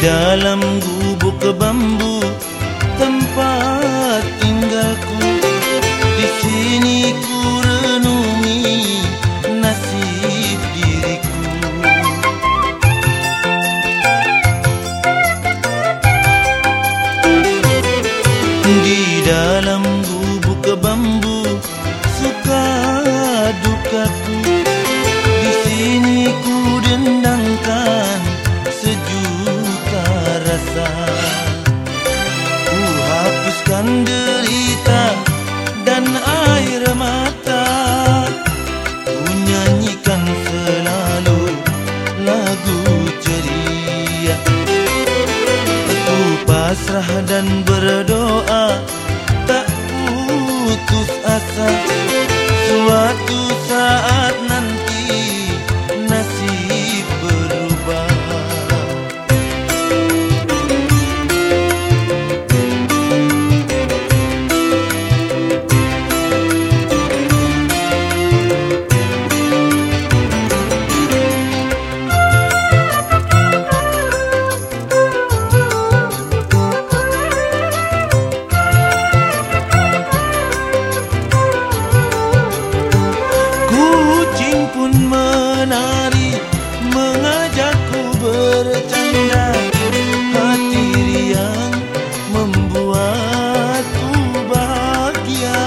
dalam gubuk bambu tempat tinggalku. Di sini ku renungi nasib diriku. Di dalam pasrah dan bercanda Hati riang membuatku bahagia.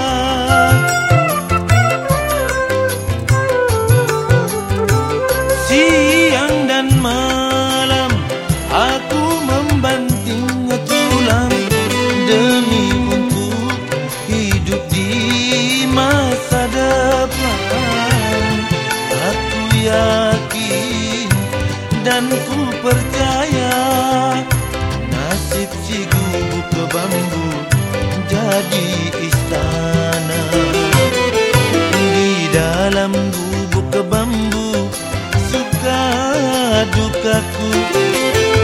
Siang dan malam Aku membanting tulang Demi untuk hidup di masa depan. Aku yakin dan ku dukaku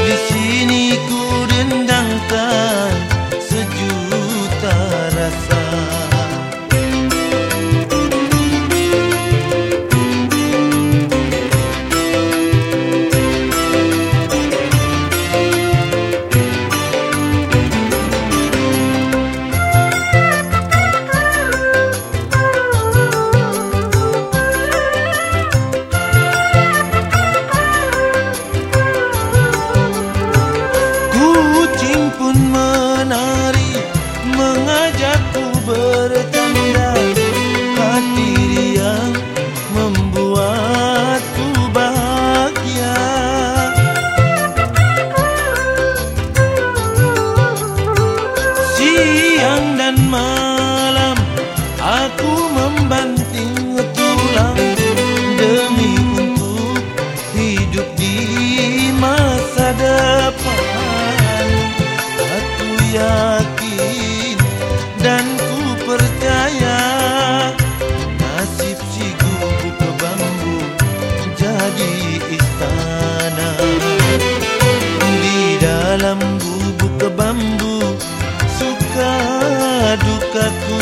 Di sini ku dendangkan Mengajakku bercanda Hati riang membuatku bahagia. Siang dan malam Aku membanting tulang Demi untuk hidup di masa depan. Aku yakin dukaku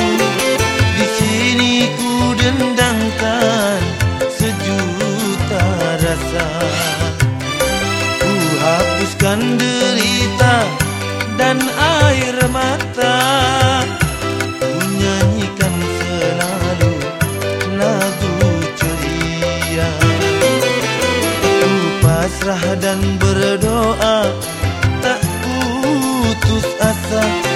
di sini ku dendangkan sejuta rasa. Ku hapuskan derita dan air mata. Ku nyanyikan selalu lagu ceria. Ku pasrah Dan berdoa Tak putus asa.